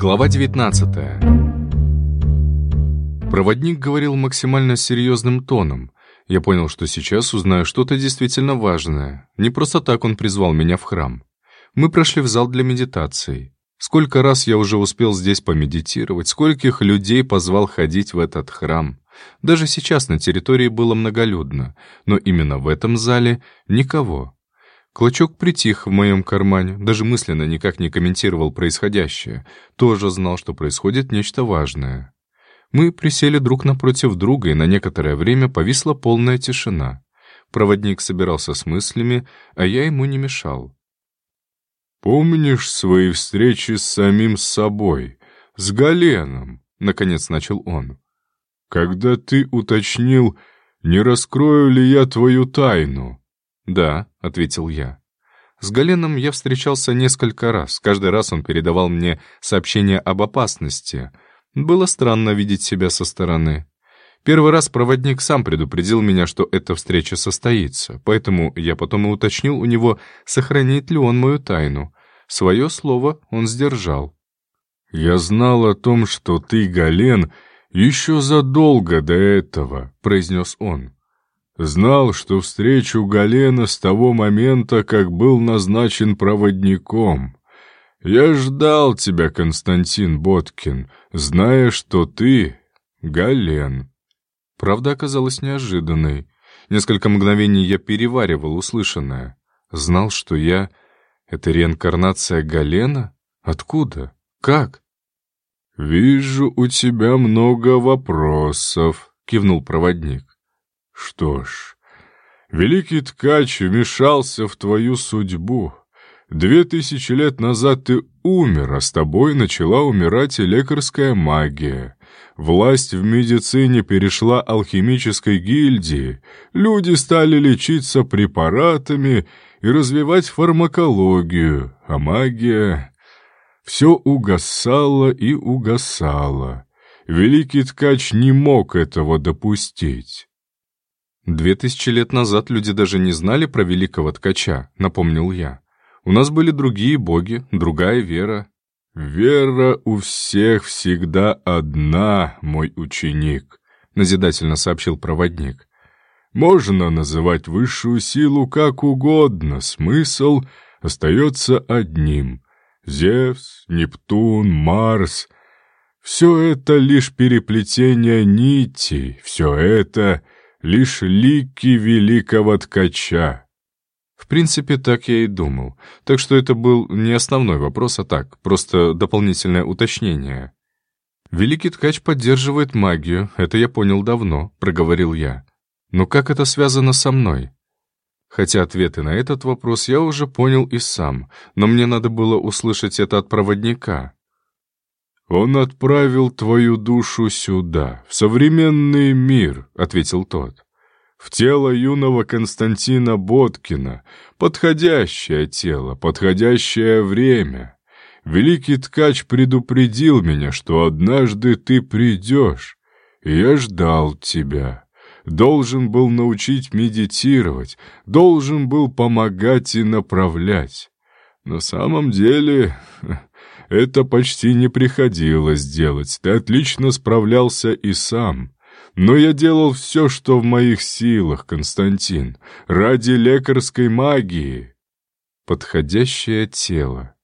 Глава 19 Проводник говорил максимально серьезным тоном. Я понял, что сейчас узнаю что-то действительно важное. Не просто так он призвал меня в храм. Мы прошли в зал для медитации. Сколько раз я уже успел здесь помедитировать, скольких людей позвал ходить в этот храм. Даже сейчас на территории было многолюдно, но именно в этом зале никого. Клочок притих в моем кармане, даже мысленно никак не комментировал происходящее, тоже знал, что происходит нечто важное. Мы присели друг напротив друга, и на некоторое время повисла полная тишина. Проводник собирался с мыслями, а я ему не мешал. «Помнишь свои встречи с самим собой, с Галеном?» — наконец начал он. «Когда ты уточнил, не раскрою ли я твою тайну?» «Да», — ответил я. С Галеном я встречался несколько раз. Каждый раз он передавал мне сообщение об опасности. Было странно видеть себя со стороны. Первый раз проводник сам предупредил меня, что эта встреча состоится, поэтому я потом и уточнил у него, сохранит ли он мою тайну. Свое слово он сдержал. «Я знал о том, что ты, Гален, еще задолго до этого», — произнес он. Знал, что встречу Галена с того момента, как был назначен проводником. Я ждал тебя, Константин Боткин, зная, что ты — Гален. Правда оказалась неожиданной. Несколько мгновений я переваривал услышанное. Знал, что я — это реинкарнация Галена? Откуда? Как? «Вижу, у тебя много вопросов», — кивнул проводник. Что ж, великий ткач вмешался в твою судьбу. Две тысячи лет назад ты умер, а с тобой начала умирать и лекарская магия. Власть в медицине перешла алхимической гильдии, люди стали лечиться препаратами и развивать фармакологию, а магия... Все угасало и угасало. Великий ткач не мог этого допустить. «Две тысячи лет назад люди даже не знали про великого ткача», — напомнил я. «У нас были другие боги, другая вера». «Вера у всех всегда одна, мой ученик», — назидательно сообщил проводник. «Можно называть высшую силу как угодно, смысл остается одним. Зевс, Нептун, Марс — все это лишь переплетение нитей, все это — лишь лики великого ткача. В принципе, так я и думал. Так что это был не основной вопрос, а так, просто дополнительное уточнение. «Великий ткач поддерживает магию, это я понял давно», — проговорил я. «Но как это связано со мной?» Хотя ответы на этот вопрос я уже понял и сам, но мне надо было услышать это от проводника. «Он отправил твою душу сюда, в современный мир», — ответил тот. «В тело юного Константина Боткина. Подходящее тело, подходящее время. Великий ткач предупредил меня, что однажды ты придешь, и я ждал тебя. Должен был научить медитировать, должен был помогать и направлять. На самом деле это почти не приходилось делать, ты отлично справлялся и сам. Но я делал все, что в моих силах, Константин, ради лекарской магии. Подходящее тело.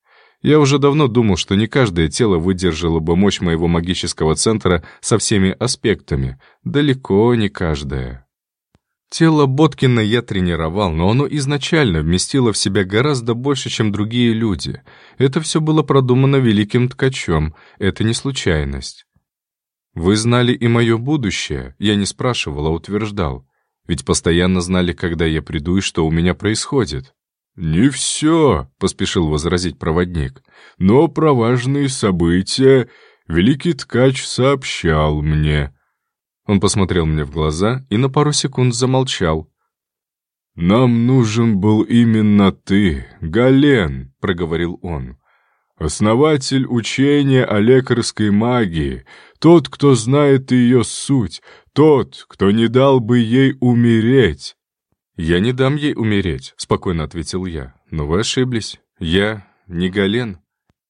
Я уже давно думал, что не каждое тело выдержало бы мощь моего магического центра со всеми аспектами. Далеко не каждое. Тело Боткина я тренировал, но оно изначально вместило в себя гораздо больше, чем другие люди. Это все было продумано великим ткачом, это не случайность. Вы знали и мое будущее, я не спрашивал, а утверждал. Ведь постоянно знали, когда я приду и что у меня происходит. «Не все», — поспешил возразить проводник, «но про важные события великий ткач сообщал мне». Он посмотрел мне в глаза и на пару секунд замолчал. «Нам нужен был именно ты, Гален», — проговорил он. «Основатель учения о лекарской магии, тот, кто знает ее суть, тот, кто не дал бы ей умереть». «Я не дам ей умереть», — спокойно ответил я. «Но вы ошиблись. Я не Гален».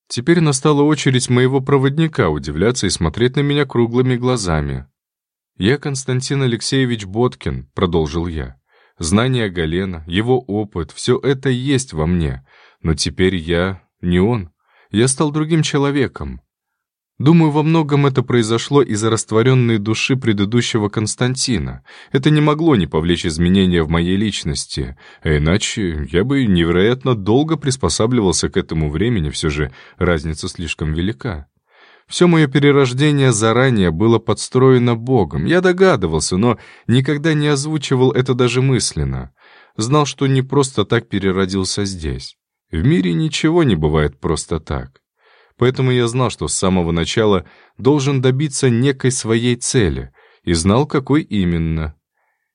Теперь настала очередь моего проводника удивляться и смотреть на меня круглыми глазами. «Я Константин Алексеевич Боткин», — продолжил я. «Знания Галена, его опыт, все это есть во мне. Но теперь я не он. Я стал другим человеком. Думаю, во многом это произошло из-за растворенной души предыдущего Константина. Это не могло не повлечь изменения в моей личности, а иначе я бы невероятно долго приспосабливался к этому времени, все же разница слишком велика. Все мое перерождение заранее было подстроено Богом. Я догадывался, но никогда не озвучивал это даже мысленно. Знал, что не просто так переродился здесь. В мире ничего не бывает просто так. Поэтому я знал, что с самого начала должен добиться некой своей цели, и знал, какой именно.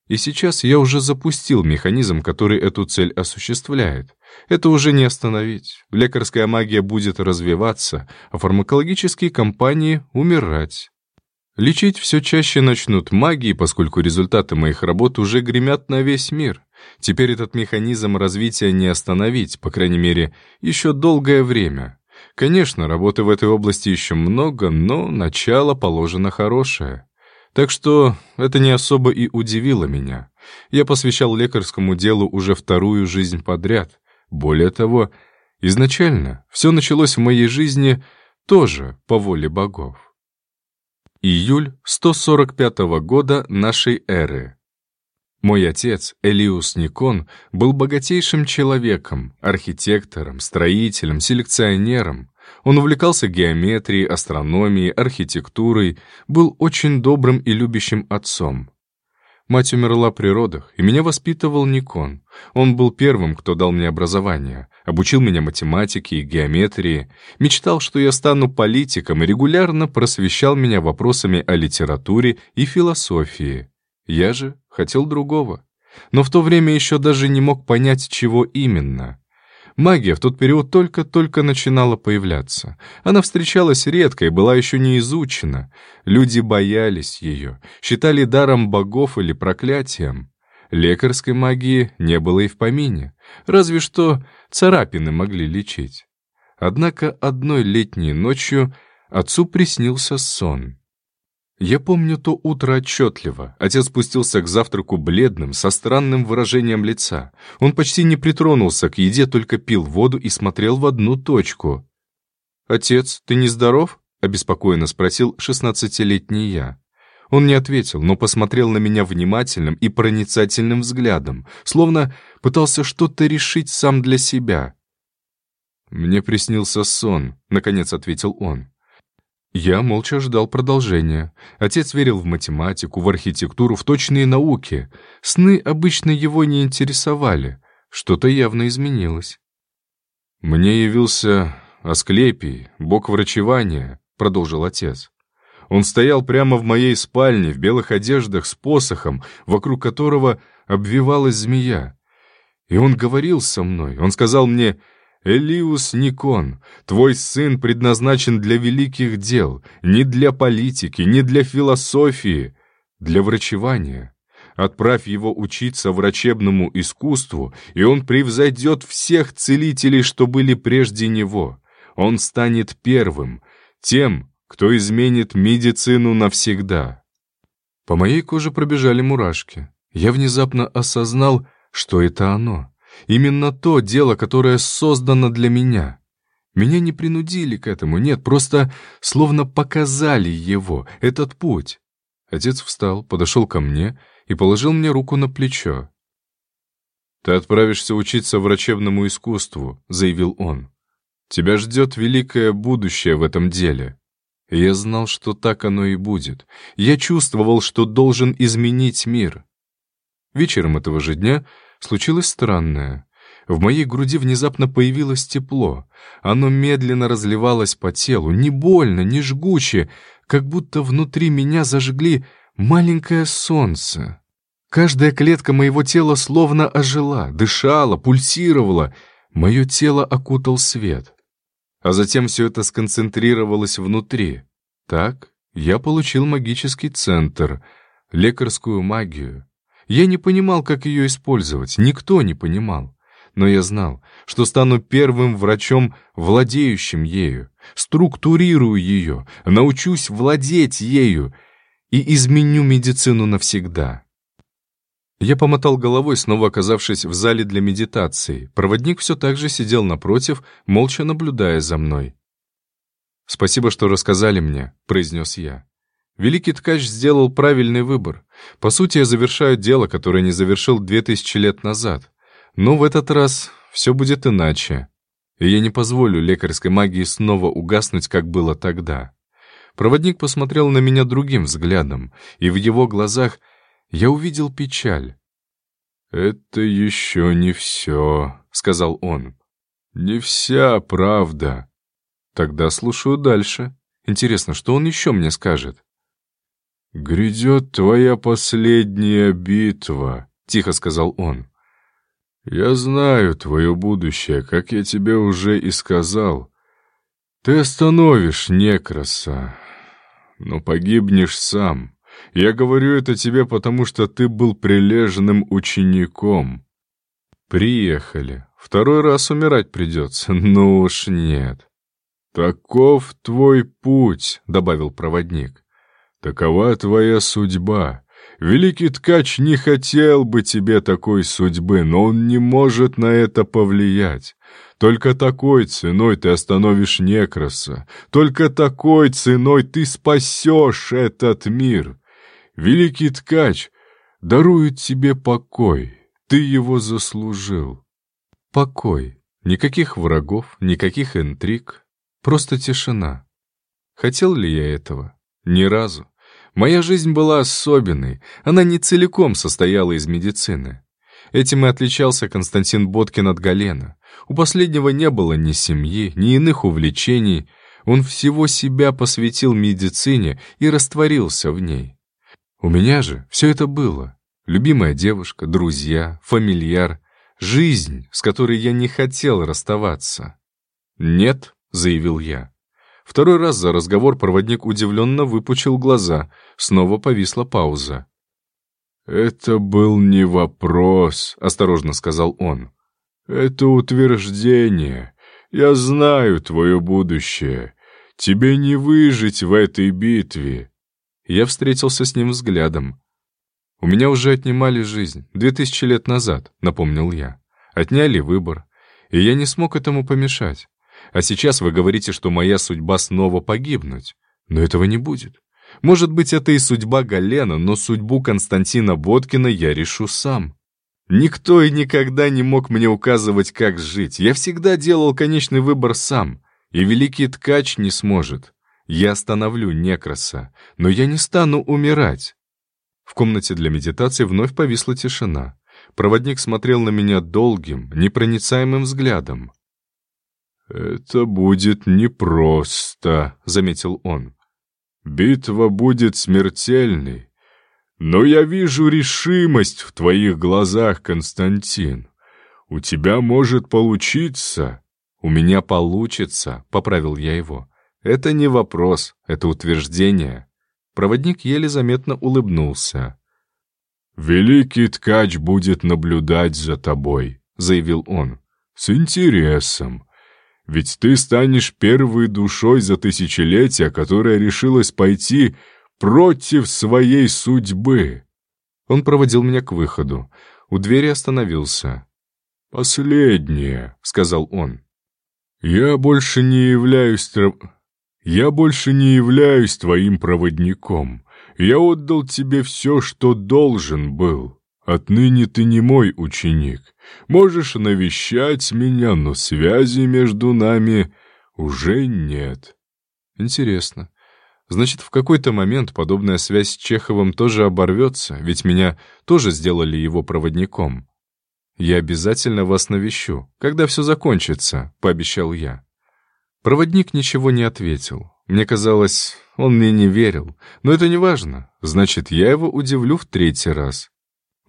И сейчас я уже запустил механизм, который эту цель осуществляет. Это уже не остановить. Лекарская магия будет развиваться, а фармакологические компании — умирать. Лечить все чаще начнут магии, поскольку результаты моих работ уже гремят на весь мир. Теперь этот механизм развития не остановить, по крайней мере, еще долгое время. Конечно, работы в этой области еще много, но начало положено хорошее. Так что это не особо и удивило меня. Я посвящал лекарскому делу уже вторую жизнь подряд. Более того, изначально все началось в моей жизни тоже по воле богов. Июль 145 года нашей эры. Мой отец, Элиус Никон, был богатейшим человеком, архитектором, строителем, селекционером. Он увлекался геометрией, астрономией, архитектурой, был очень добрым и любящим отцом. Мать умерла при родах, и меня воспитывал Никон. Он был первым, кто дал мне образование, обучил меня математике и геометрии, мечтал, что я стану политиком и регулярно просвещал меня вопросами о литературе и философии. Я же хотел другого. Но в то время еще даже не мог понять, чего именно. Магия в тот период только-только начинала появляться. Она встречалась редко и была еще не изучена. Люди боялись ее, считали даром богов или проклятием. Лекарской магии не было и в помине, разве что царапины могли лечить. Однако одной летней ночью отцу приснился сон. Я помню то утро отчетливо. Отец спустился к завтраку бледным, со странным выражением лица. Он почти не притронулся к еде, только пил воду и смотрел в одну точку. «Отец, ты не здоров?» — обеспокоенно спросил шестнадцатилетний я. Он не ответил, но посмотрел на меня внимательным и проницательным взглядом, словно пытался что-то решить сам для себя. «Мне приснился сон», — наконец ответил он. Я молча ждал продолжения. Отец верил в математику, в архитектуру, в точные науки. Сны обычно его не интересовали. Что-то явно изменилось. «Мне явился Асклепий, бог врачевания», — продолжил отец. Он стоял прямо в моей спальне, в белых одеждах, с посохом, вокруг которого обвивалась змея. И он говорил со мной. Он сказал мне Элиус Никон, твой сын предназначен для великих дел, не для политики, не для философии, для врачевания. Отправь его учиться врачебному искусству, и он превзойдет всех целителей, что были прежде него. Он станет первым, тем, кто изменит медицину навсегда. По моей коже пробежали мурашки. Я внезапно осознал, что это оно. Именно то дело, которое создано для меня. Меня не принудили к этому, нет, просто словно показали его, этот путь. Отец встал, подошел ко мне и положил мне руку на плечо. «Ты отправишься учиться врачебному искусству», — заявил он. «Тебя ждет великое будущее в этом деле». И я знал, что так оно и будет. Я чувствовал, что должен изменить мир. Вечером этого же дня случилось странное. В моей груди внезапно появилось тепло. Оно медленно разливалось по телу, не больно, не жгуче, как будто внутри меня зажгли маленькое солнце. Каждая клетка моего тела словно ожила, дышала, пульсировала. Мое тело окутал свет. А затем все это сконцентрировалось внутри. Так я получил магический центр, лекарскую магию. Я не понимал, как ее использовать, никто не понимал. Но я знал, что стану первым врачом, владеющим ею, структурирую ее, научусь владеть ею и изменю медицину навсегда. Я помотал головой, снова оказавшись в зале для медитации. Проводник все так же сидел напротив, молча наблюдая за мной. «Спасибо, что рассказали мне», — произнес я. Великий ткач сделал правильный выбор. По сути, я завершаю дело, которое не завершил две тысячи лет назад. Но в этот раз все будет иначе. И я не позволю лекарской магии снова угаснуть, как было тогда. Проводник посмотрел на меня другим взглядом, и в его глазах я увидел печаль. «Это еще не все», — сказал он. «Не вся правда. Тогда слушаю дальше. Интересно, что он еще мне скажет? «Грядет твоя последняя битва», — тихо сказал он. «Я знаю твое будущее, как я тебе уже и сказал. Ты остановишь Некроса, но погибнешь сам. Я говорю это тебе, потому что ты был прилежным учеником». «Приехали. Второй раз умирать придется. Ну уж нет». «Таков твой путь», — добавил проводник. «Такова твоя судьба. Великий ткач не хотел бы тебе такой судьбы, но он не может на это повлиять. Только такой ценой ты остановишь Некроса. Только такой ценой ты спасешь этот мир. Великий ткач дарует тебе покой. Ты его заслужил». «Покой. Никаких врагов, никаких интриг, Просто тишина. Хотел ли я этого? Ни разу. Моя жизнь была особенной, она не целиком состояла из медицины. Этим и отличался Константин Боткин от Галена. У последнего не было ни семьи, ни иных увлечений. Он всего себя посвятил медицине и растворился в ней. У меня же все это было. Любимая девушка, друзья, фамильяр, жизнь, с которой я не хотел расставаться. Нет, — заявил я. Второй раз за разговор проводник удивленно выпучил глаза. Снова повисла пауза. «Это был не вопрос», — осторожно сказал он. «Это утверждение. Я знаю твое будущее. Тебе не выжить в этой битве». Я встретился с ним взглядом. «У меня уже отнимали жизнь. Две тысячи лет назад», — напомнил я. «Отняли выбор. И я не смог этому помешать. А сейчас вы говорите, что моя судьба снова погибнуть. Но этого не будет. Может быть, это и судьба Галена, но судьбу Константина Боткина я решу сам. Никто и никогда не мог мне указывать, как жить. Я всегда делал конечный выбор сам. И великий ткач не сможет. Я остановлю Некроса, но я не стану умирать. В комнате для медитации вновь повисла тишина. Проводник смотрел на меня долгим, непроницаемым взглядом. «Это будет непросто», — заметил он. «Битва будет смертельной. Но я вижу решимость в твоих глазах, Константин. У тебя может получиться». «У меня получится», — поправил я его. «Это не вопрос, это утверждение». Проводник еле заметно улыбнулся. «Великий ткач будет наблюдать за тобой», — заявил он. «С интересом. Ведь ты станешь первой душой за тысячелетия, которая решилась пойти против своей судьбы. Он проводил меня к выходу. У двери остановился. «Последнее», — сказал он. «Я больше не являюсь... Я больше не являюсь твоим проводником. Я отдал тебе все, что должен был. Отныне ты не мой ученик. Можешь навещать меня, но связи между нами уже нет». «Интересно. Значит, в какой-то момент подобная связь с Чеховым тоже оборвется, ведь меня тоже сделали его проводником. Я обязательно вас навещу, когда все закончится», — пообещал я. Проводник ничего не ответил. Мне казалось, он мне не верил. Но это не важно. Значит, я его удивлю в третий раз.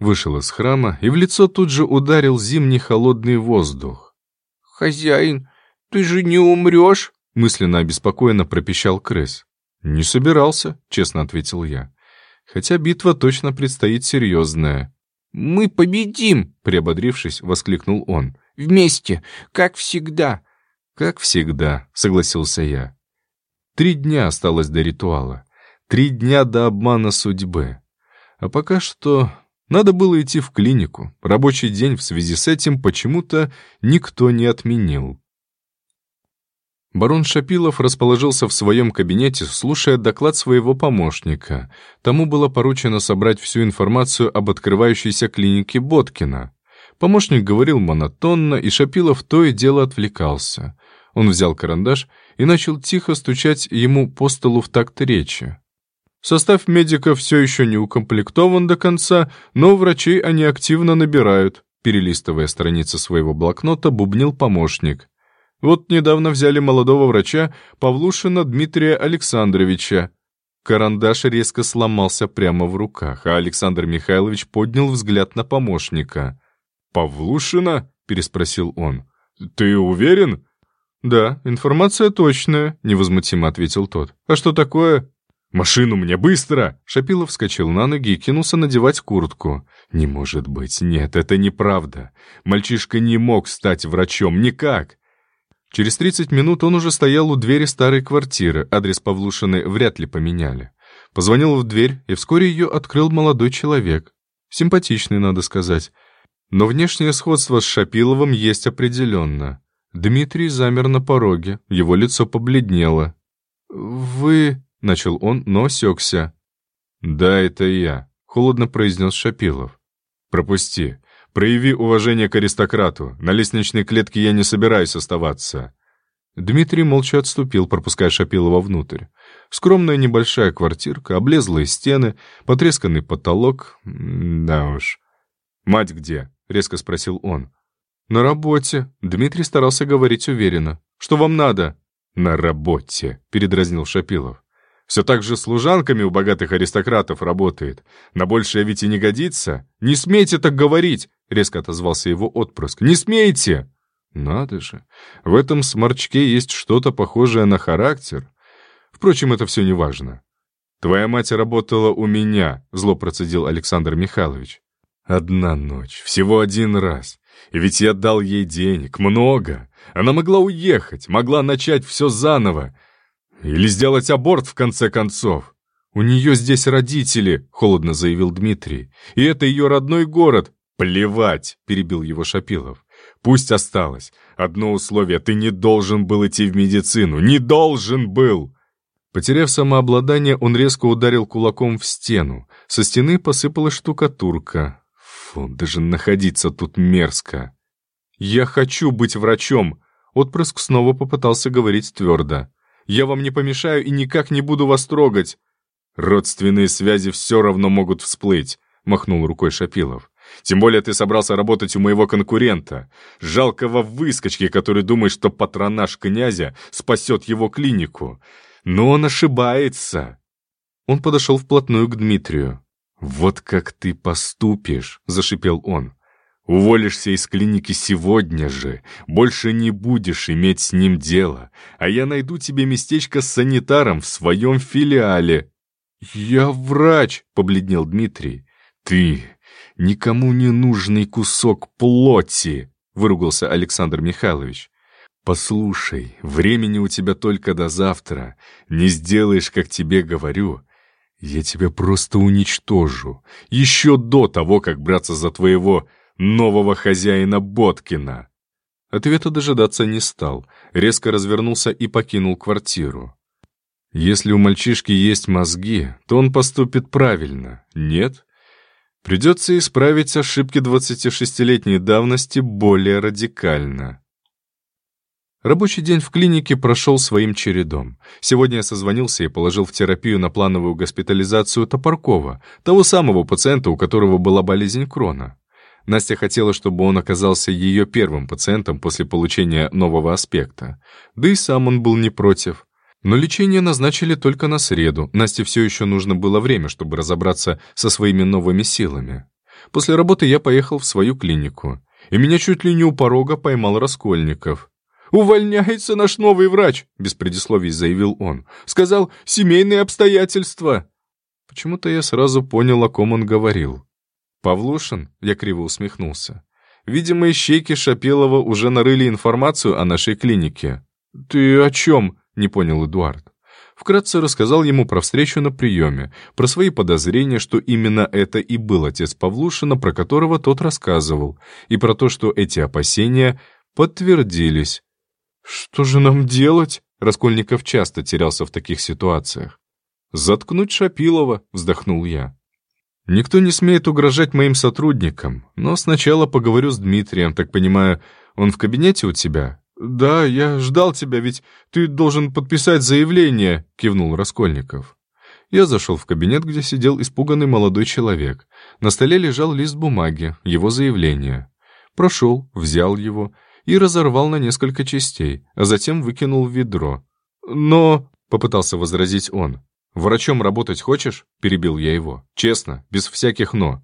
Вышел из храма, и в лицо тут же ударил зимний холодный воздух. «Хозяин, ты же не умрешь?» мысленно обеспокоенно пропищал крыс. «Не собирался», — честно ответил я. «Хотя битва точно предстоит серьезная». «Мы победим!» — приободрившись, воскликнул он. Вместе, как всегда». «Как всегда», — согласился я. Три дня осталось до ритуала. Три дня до обмана судьбы. А пока что надо было идти в клинику. Рабочий день в связи с этим почему-то никто не отменил. Барон Шапилов расположился в своем кабинете, слушая доклад своего помощника. Тому было поручено собрать всю информацию об открывающейся клинике Боткина. Помощник говорил монотонно, и Шапилов то и дело отвлекался. Он взял карандаш и начал тихо стучать ему по столу в такт речи. Состав медиков все еще не укомплектован до конца, но врачей они активно набирают. Перелистывая страницы своего блокнота, бубнил помощник. Вот недавно взяли молодого врача Павлушина Дмитрия Александровича. Карандаш резко сломался прямо в руках, а Александр Михайлович поднял взгляд на помощника. «Павлушина?» — переспросил он. «Ты уверен?» «Да, информация точная», — невозмутимо ответил тот. «А что такое?» «Машину мне, быстро!» Шапилов вскочил на ноги и кинулся надевать куртку. «Не может быть, нет, это неправда. Мальчишка не мог стать врачом, никак!» Через 30 минут он уже стоял у двери старой квартиры, адрес Павлушины вряд ли поменяли. Позвонил в дверь, и вскоре ее открыл молодой человек. Симпатичный, надо сказать. Но внешнее сходство с Шапиловым есть определенно. Дмитрий замер на пороге, его лицо побледнело. «Вы...» — начал он, но осекся. «Да, это я», — холодно произнес Шапилов. «Пропусти. Прояви уважение к аристократу. На лестничной клетке я не собираюсь оставаться». Дмитрий молча отступил, пропуская Шапилова внутрь. Скромная небольшая квартирка, облезлые стены, потресканный потолок. Да уж. «Мать где?» — резко спросил он. «На работе». Дмитрий старался говорить уверенно. «Что вам надо?» «На работе», — передразнил Шапилов. Все так же служанками у богатых аристократов работает. На большее ведь и не годится. Не смейте так говорить!» — резко отозвался его отпрыск. «Не смейте!» «Надо же! В этом сморчке есть что-то похожее на характер. Впрочем, это все не важно. «Твоя мать работала у меня», — зло процедил Александр Михайлович. «Одна ночь, всего один раз. И ведь я дал ей денег, много. Она могла уехать, могла начать все заново. Или сделать аборт, в конце концов. У нее здесь родители, холодно заявил Дмитрий. И это ее родной город. Плевать, перебил его Шапилов. Пусть осталось. Одно условие, ты не должен был идти в медицину. Не должен был! Потеряв самообладание, он резко ударил кулаком в стену. Со стены посыпалась штукатурка. Фу, даже находиться тут мерзко. «Я хочу быть врачом!» Отпрыск снова попытался говорить твердо. Я вам не помешаю и никак не буду вас трогать». «Родственные связи все равно могут всплыть», — махнул рукой Шапилов. «Тем более ты собрался работать у моего конкурента, жалкого выскочки, который думает, что патронаж князя спасет его клинику. Но он ошибается». Он подошел вплотную к Дмитрию. «Вот как ты поступишь», — зашипел он. Уволишься из клиники сегодня же, больше не будешь иметь с ним дело, а я найду тебе местечко с санитаром в своем филиале». «Я врач», — побледнел Дмитрий. «Ты никому не нужный кусок плоти», — выругался Александр Михайлович. «Послушай, времени у тебя только до завтра. Не сделаешь, как тебе говорю, я тебя просто уничтожу. Еще до того, как браться за твоего нового хозяина Боткина? Ответа дожидаться не стал, резко развернулся и покинул квартиру. Если у мальчишки есть мозги, то он поступит правильно. Нет? Придется исправить ошибки 26-летней давности более радикально. Рабочий день в клинике прошел своим чередом. Сегодня я созвонился и положил в терапию на плановую госпитализацию Топоркова, того самого пациента, у которого была болезнь Крона. Настя хотела, чтобы он оказался ее первым пациентом после получения нового аспекта. Да и сам он был не против. Но лечение назначили только на среду. Насте все еще нужно было время, чтобы разобраться со своими новыми силами. После работы я поехал в свою клинику. И меня чуть ли не у порога поймал Раскольников. «Увольняется наш новый врач», — без предисловий заявил он. «Сказал, семейные обстоятельства». Почему-то я сразу понял, о ком он говорил. «Павлушин?» — я криво усмехнулся. Видимо, ищейки Шапилова уже нарыли информацию о нашей клинике. «Ты о чем?» — не понял Эдуард. Вкратце рассказал ему про встречу на приеме, про свои подозрения, что именно это и был отец Павлушина, про которого тот рассказывал, и про то, что эти опасения подтвердились. «Что же нам делать?» Раскольников часто терялся в таких ситуациях. «Заткнуть Шапилова», — вздохнул я. «Никто не смеет угрожать моим сотрудникам, но сначала поговорю с Дмитрием, так понимаю, он в кабинете у тебя?» «Да, я ждал тебя, ведь ты должен подписать заявление», — кивнул Раскольников. Я зашел в кабинет, где сидел испуганный молодой человек. На столе лежал лист бумаги, его заявление. Прошел, взял его и разорвал на несколько частей, а затем выкинул в ведро. «Но...» — попытался возразить он. «Врачом работать хочешь?» — перебил я его. «Честно, без всяких «но».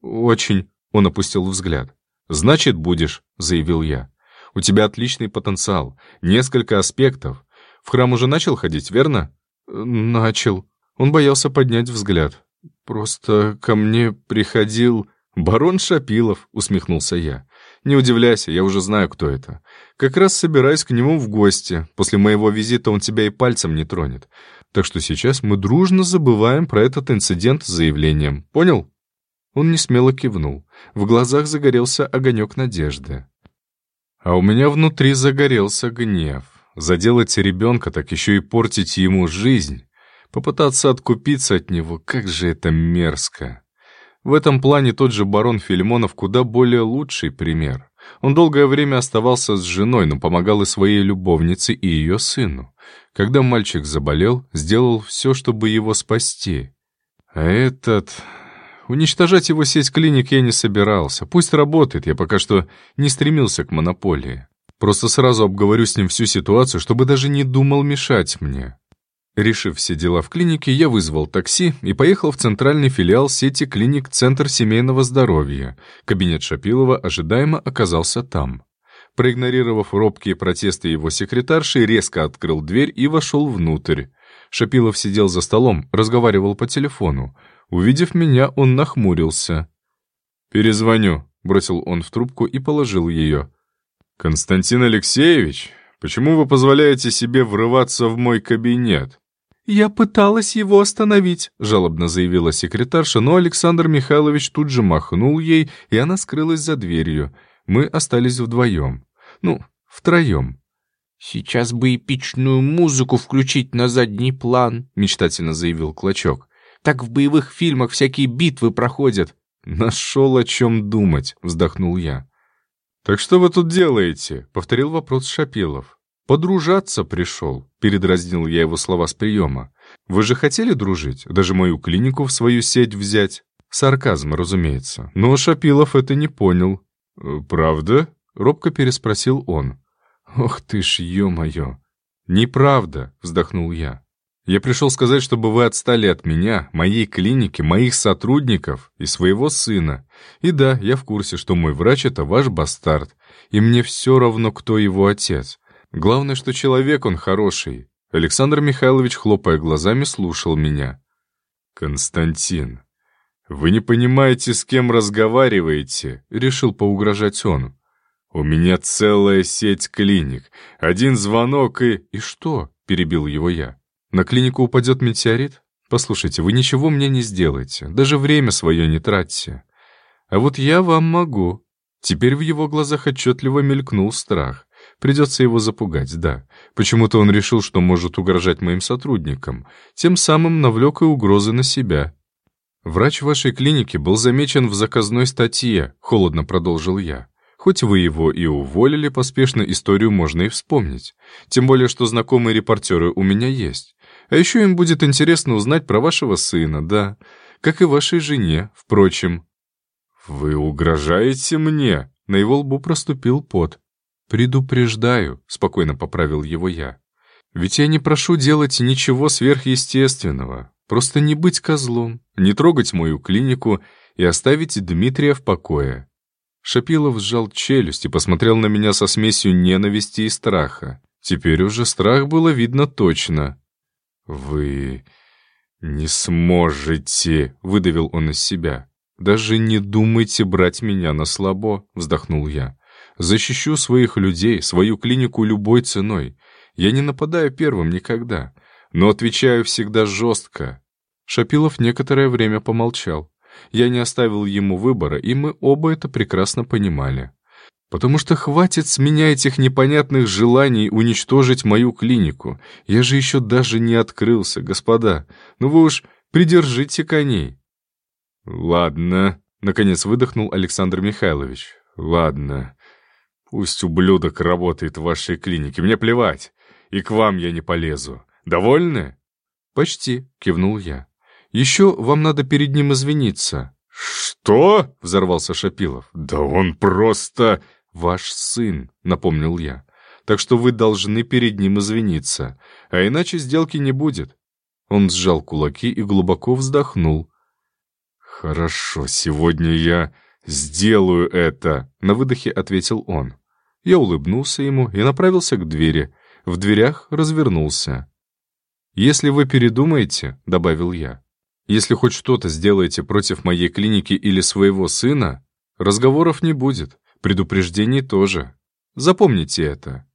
«Очень...» — он опустил взгляд. «Значит, будешь», — заявил я. У тебя отличный потенциал, несколько аспектов. В храм уже начал ходить, верно?» «Начал». Он боялся поднять взгляд. «Просто ко мне приходил...» «Барон Шапилов», — усмехнулся я. «Не удивляйся, я уже знаю, кто это. Как раз собираюсь к нему в гости. После моего визита он тебя и пальцем не тронет. Так что сейчас мы дружно забываем про этот инцидент с заявлением. Понял?» Он несмело кивнул. В глазах загорелся огонек надежды. А у меня внутри загорелся гнев. Заделать ребенка, так еще и портить ему жизнь. Попытаться откупиться от него, как же это мерзко. В этом плане тот же барон Филимонов куда более лучший пример. Он долгое время оставался с женой, но помогал и своей любовнице, и ее сыну. Когда мальчик заболел, сделал все, чтобы его спасти. А этот... Уничтожать его сеть клиник я не собирался. Пусть работает, я пока что не стремился к монополии. Просто сразу обговорю с ним всю ситуацию, чтобы даже не думал мешать мне. Решив все дела в клинике, я вызвал такси и поехал в центральный филиал сети клиник «Центр семейного здоровья». Кабинет Шапилова ожидаемо оказался там. Проигнорировав робкие протесты его секретарши, резко открыл дверь и вошел внутрь. Шапилов сидел за столом, разговаривал по телефону. Увидев меня, он нахмурился. «Перезвоню», — бросил он в трубку и положил ее. «Константин Алексеевич, почему вы позволяете себе врываться в мой кабинет?» «Я пыталась его остановить», — жалобно заявила секретарша, но Александр Михайлович тут же махнул ей, и она скрылась за дверью. Мы остались вдвоем. Ну, втроем. «Сейчас бы эпичную музыку включить на задний план», — мечтательно заявил Клочок. Так в боевых фильмах всякие битвы проходят». «Нашел о чем думать», — вздохнул я. «Так что вы тут делаете?» — повторил вопрос Шапилов. «Подружаться пришел», — передразнил я его слова с приема. «Вы же хотели дружить, даже мою клинику в свою сеть взять?» Сарказм, разумеется. Но Шапилов это не понял. «Э, «Правда?» — робко переспросил он. «Ох ты ж, ё-моё!» «Неправда!» — вздохнул я. Я пришел сказать, чтобы вы отстали от меня, моей клиники, моих сотрудников и своего сына. И да, я в курсе, что мой врач — это ваш бастард, и мне все равно, кто его отец. Главное, что человек он хороший. Александр Михайлович, хлопая глазами, слушал меня. «Константин, вы не понимаете, с кем разговариваете», — решил поугрожать он. «У меня целая сеть клиник. Один звонок и...» «И что?» — перебил его я. На клинику упадет метеорит? Послушайте, вы ничего мне не сделаете, даже время свое не тратьте. А вот я вам могу. Теперь в его глазах отчетливо мелькнул страх. Придется его запугать, да. Почему-то он решил, что может угрожать моим сотрудникам. Тем самым навлек и угрозы на себя. «Врач вашей клиники был замечен в заказной статье», — холодно продолжил я. Хоть вы его и уволили поспешно, историю можно и вспомнить. Тем более, что знакомые репортеры у меня есть. А еще им будет интересно узнать про вашего сына, да, как и вашей жене, впрочем». «Вы угрожаете мне?» На его лбу проступил пот. «Предупреждаю», — спокойно поправил его я. «Ведь я не прошу делать ничего сверхъестественного. Просто не быть козлом, не трогать мою клинику и оставить Дмитрия в покое». Шапилов сжал челюсть и посмотрел на меня со смесью ненависти и страха. Теперь уже страх было видно точно. «Вы не сможете», — выдавил он из себя. «Даже не думайте брать меня на слабо», — вздохнул я. «Защищу своих людей, свою клинику любой ценой. Я не нападаю первым никогда, но отвечаю всегда жестко». Шапилов некоторое время помолчал. Я не оставил ему выбора, и мы оба это прекрасно понимали. Потому что хватит с меня этих непонятных желаний уничтожить мою клинику. Я же еще даже не открылся, господа. Ну вы уж придержите коней. «Ладно», — наконец выдохнул Александр Михайлович. «Ладно. Пусть ублюдок работает в вашей клинике. Мне плевать. И к вам я не полезу. Довольны?» «Почти», — кивнул я. «Еще вам надо перед ним извиниться». «Что?» — взорвался Шапилов. «Да он просто...» «Ваш сын», — напомнил я. «Так что вы должны перед ним извиниться, а иначе сделки не будет». Он сжал кулаки и глубоко вздохнул. «Хорошо, сегодня я сделаю это», — на выдохе ответил он. Я улыбнулся ему и направился к двери. В дверях развернулся. «Если вы передумаете», — добавил я, «если хоть что-то сделаете против моей клиники или своего сына, разговоров не будет, предупреждений тоже. Запомните это».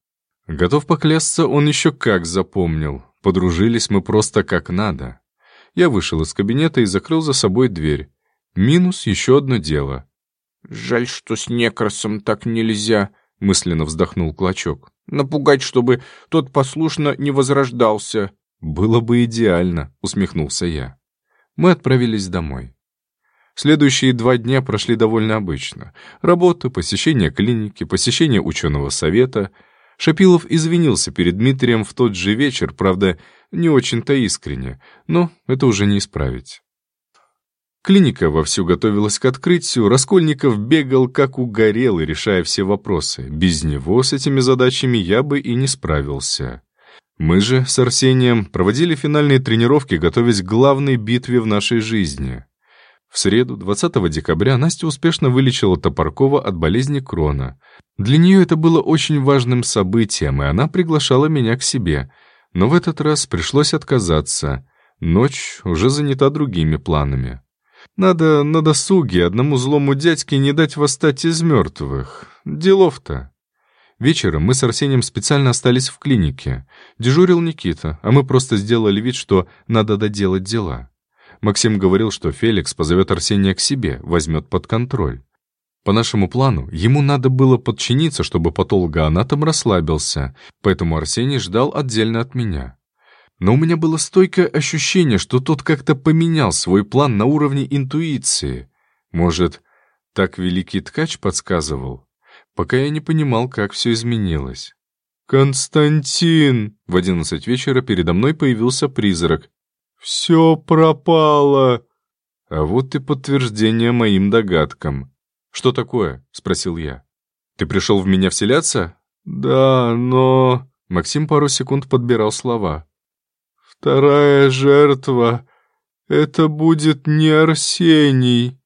Готов поклясться, он еще как запомнил. Подружились мы просто как надо. Я вышел из кабинета и закрыл за собой дверь. Минус еще одно дело. «Жаль, что с некрасом так нельзя», — мысленно вздохнул Клочок. «Напугать, чтобы тот послушно не возрождался». «Было бы идеально», — усмехнулся я. Мы отправились домой. Следующие два дня прошли довольно обычно. Работа, посещение клиники, посещение ученого совета. Шапилов извинился перед Дмитрием в тот же вечер, правда, не очень-то искренне, но это уже не исправить. Клиника вовсю готовилась к открытию, Раскольников бегал как угорелый, решая все вопросы. Без него с этими задачами я бы и не справился. Мы же с Арсением проводили финальные тренировки, готовясь к главной битве в нашей жизни. В среду, 20 декабря, Настя успешно вылечила Топоркова от болезни Крона. Для нее это было очень важным событием, и она приглашала меня к себе. Но в этот раз пришлось отказаться. Ночь уже занята другими планами. Надо на досуге одному злому дядьке не дать восстать из мертвых. Делов-то. Вечером мы с Арсением специально остались в клинике. Дежурил Никита, а мы просто сделали вид, что надо доделать дела. Максим говорил, что Феликс позовет Арсения к себе, возьмет под контроль. По нашему плану, ему надо было подчиниться, чтобы патологоанатом расслабился, поэтому Арсений ждал отдельно от меня. Но у меня было стойкое ощущение, что тот как-то поменял свой план на уровне интуиции. Может, так великий ткач подсказывал? Пока я не понимал, как все изменилось. «Константин!» В одиннадцать вечера передо мной появился призрак. «Все пропало!» А вот и подтверждение моим догадкам. «Что такое?» — спросил я. «Ты пришел в меня вселяться?» «Да, но...» Максим пару секунд подбирал слова. Вторая жертва — это будет не Арсений.